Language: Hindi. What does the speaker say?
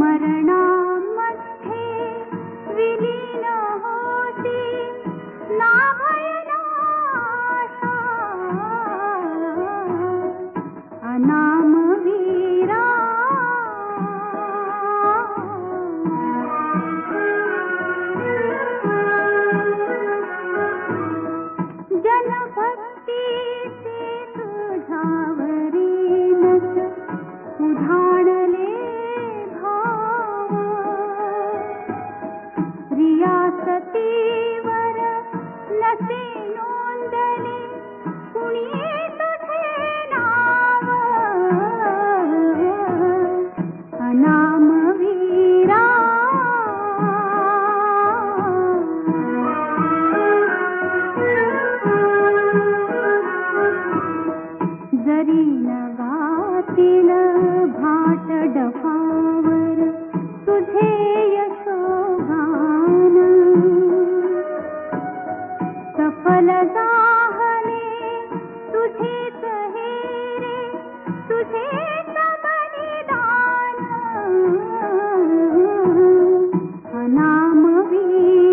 मरण सफल जाहने तुझे चहेरे तुझे दान अनाम वीर।